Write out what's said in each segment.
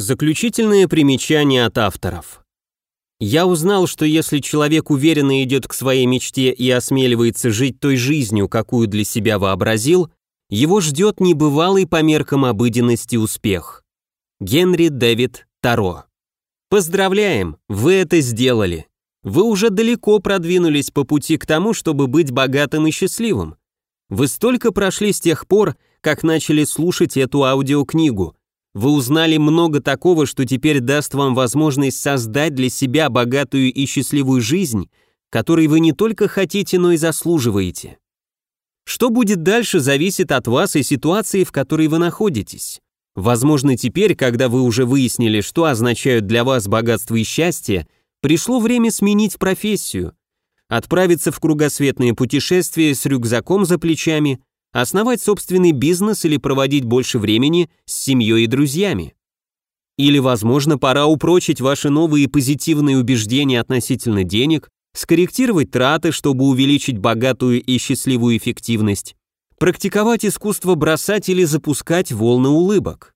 Заключительное примечание от авторов. Я узнал, что если человек уверенно идет к своей мечте и осмеливается жить той жизнью, какую для себя вообразил, его ждет небывалый по меркам обыденности успех. Генри Дэвид Таро. Поздравляем, вы это сделали. Вы уже далеко продвинулись по пути к тому, чтобы быть богатым и счастливым. Вы столько прошли с тех пор, как начали слушать эту аудиокнигу, вы узнали много такого, что теперь даст вам возможность создать для себя богатую и счастливую жизнь, которой вы не только хотите, но и заслуживаете. Что будет дальше, зависит от вас и ситуации, в которой вы находитесь. Возможно, теперь, когда вы уже выяснили, что означают для вас богатство и счастье, пришло время сменить профессию, отправиться в кругосветное путешествие с рюкзаком за плечами, основать собственный бизнес или проводить больше времени с семьей и друзьями. Или, возможно, пора упрочить ваши новые позитивные убеждения относительно денег, скорректировать траты, чтобы увеличить богатую и счастливую эффективность, практиковать искусство бросать или запускать волны улыбок.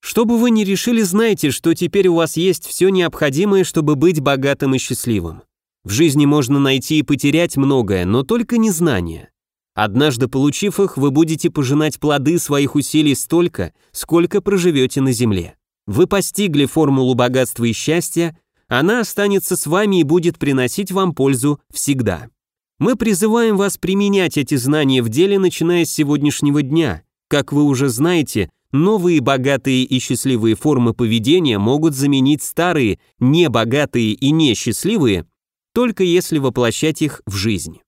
Что бы вы ни решили, знайте, что теперь у вас есть все необходимое, чтобы быть богатым и счастливым. В жизни можно найти и потерять многое, но только не знания. Однажды получив их, вы будете пожинать плоды своих усилий столько, сколько проживете на земле. Вы постигли формулу богатства и счастья, она останется с вами и будет приносить вам пользу всегда. Мы призываем вас применять эти знания в деле, начиная с сегодняшнего дня. Как вы уже знаете, новые богатые и счастливые формы поведения могут заменить старые, небогатые и несчастливые, только если воплощать их в жизнь.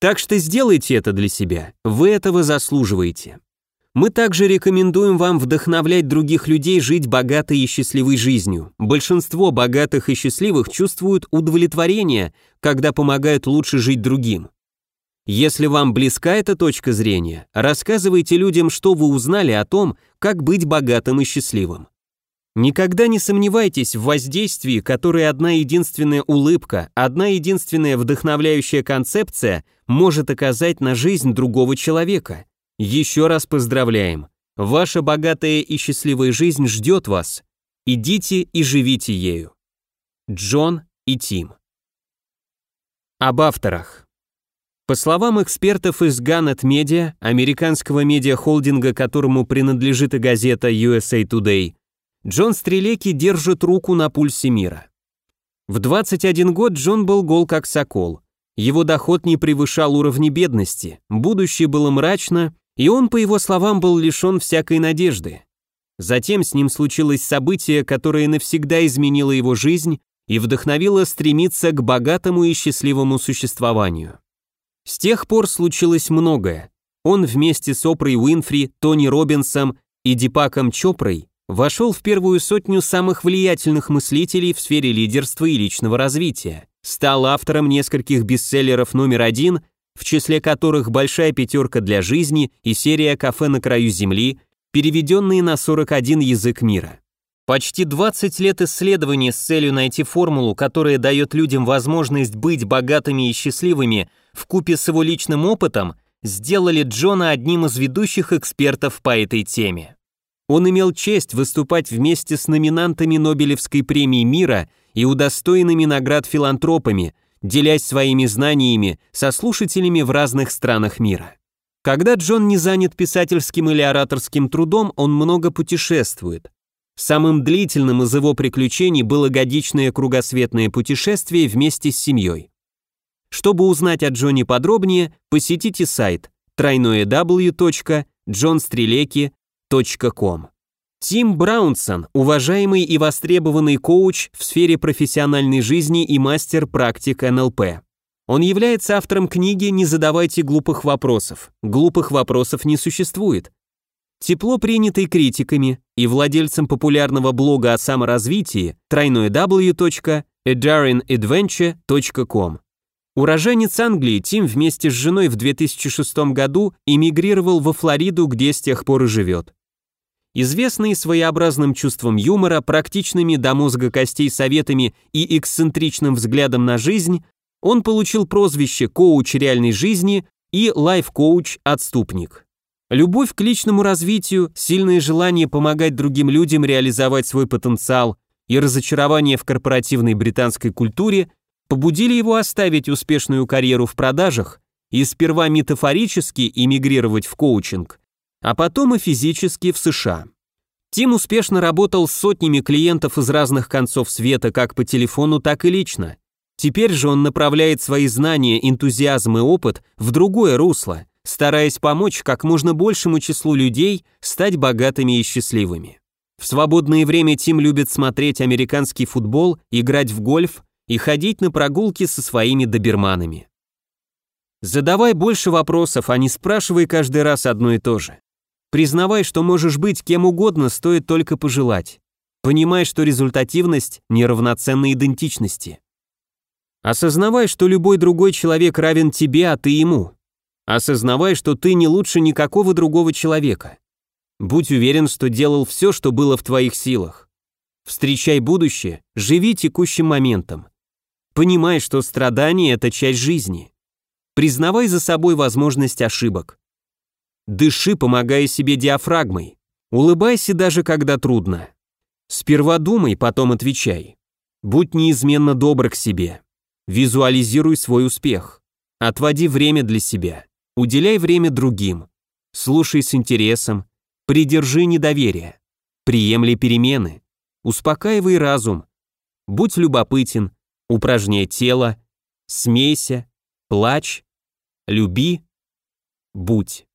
Так что сделайте это для себя, вы этого заслуживаете. Мы также рекомендуем вам вдохновлять других людей жить богатой и счастливой жизнью. Большинство богатых и счастливых чувствуют удовлетворение, когда помогают лучше жить другим. Если вам близка эта точка зрения, рассказывайте людям, что вы узнали о том, как быть богатым и счастливым. Никогда не сомневайтесь в воздействии, которое одна единственная улыбка, одна единственная вдохновляющая концепция может оказать на жизнь другого человека. Еще раз поздравляем. Ваша богатая и счастливая жизнь ждет вас. Идите и живите ею. Джон и Тим. Об авторах. По словам экспертов из Gannett Media, американского медиахолдинга, которому принадлежит и газета USA Today, Джон Стрелеки держит руку на пульсе мира. В 21 год Джон был гол как сокол. Его доход не превышал уровня бедности, будущее было мрачно, и он, по его словам, был лишен всякой надежды. Затем с ним случилось событие, которое навсегда изменило его жизнь и вдохновило стремиться к богатому и счастливому существованию. С тех пор случилось многое. Он вместе с Опрой Уинфри, Тони Робинсом и Дипаком Чопрой вошел в первую сотню самых влиятельных мыслителей в сфере лидерства и личного развития, стал автором нескольких бестселлеров номер один, в числе которых «Большая пятерка для жизни» и серия «Кафе на краю земли», переведенные на 41 язык мира. Почти 20 лет исследований с целью найти формулу, которая дает людям возможность быть богатыми и счастливыми в купе с его личным опытом, сделали Джона одним из ведущих экспертов по этой теме. Он имел честь выступать вместе с номинантами Нобелевской премии мира и удостоенными наград филантропами, делясь своими знаниями со слушателями в разных странах мира. Когда Джон не занят писательским или ораторским трудом, он много путешествует. Самым длительным из его приключений было годичное кругосветное путешествие вместе с семьей. Чтобы узнать о Джоне подробнее, посетите сайт www.johnstreleki.com Com. Тим Браунсон – уважаемый и востребованный коуч в сфере профессиональной жизни и мастер практик НЛП. Он является автором книги «Не задавайте глупых вопросов». Глупых вопросов не существует. Тепло принятый критиками и владельцем популярного блога о саморазвитии www.adarinadventure.com. Уроженец Англии, Тим вместе с женой в 2006 году эмигрировал во Флориду, где с тех пор и живет. Известный своеобразным чувством юмора, практичными до мозга костей советами и эксцентричным взглядом на жизнь, он получил прозвище «коуч реальной жизни» и «лайф-коуч-отступник». Любовь к личному развитию, сильное желание помогать другим людям реализовать свой потенциал и разочарование в корпоративной британской культуре побудили его оставить успешную карьеру в продажах и сперва метафорически эмигрировать в коучинг, а потом и физически в США. Тим успешно работал с сотнями клиентов из разных концов света как по телефону, так и лично. Теперь же он направляет свои знания, энтузиазм и опыт в другое русло, стараясь помочь как можно большему числу людей стать богатыми и счастливыми. В свободное время Тим любит смотреть американский футбол, играть в гольф и ходить на прогулки со своими доберманами. Задавай больше вопросов, а не спрашивай каждый раз одно и то же. Признавай, что можешь быть кем угодно, стоит только пожелать. Понимай, что результативность неравноценна идентичности. Осознавай, что любой другой человек равен тебе, а ты ему. Осознавай, что ты не лучше никакого другого человека. Будь уверен, что делал все, что было в твоих силах. Встречай будущее, живи текущим моментом. Понимай, что страдание – это часть жизни. Признавай за собой возможность ошибок. Дыши, помогая себе диафрагмой. Улыбайся даже когда трудно. Сперва думай, потом отвечай. Будь неизменно добр к себе. Визуализируй свой успех. Отводи время для себя. Уделяй время другим. Слушай с интересом. Придержи недоверие. Приемли перемены. Успокаивай разум. Будь любопытен. Упражняй тело. Смейся. Плачь. Люби. Будь.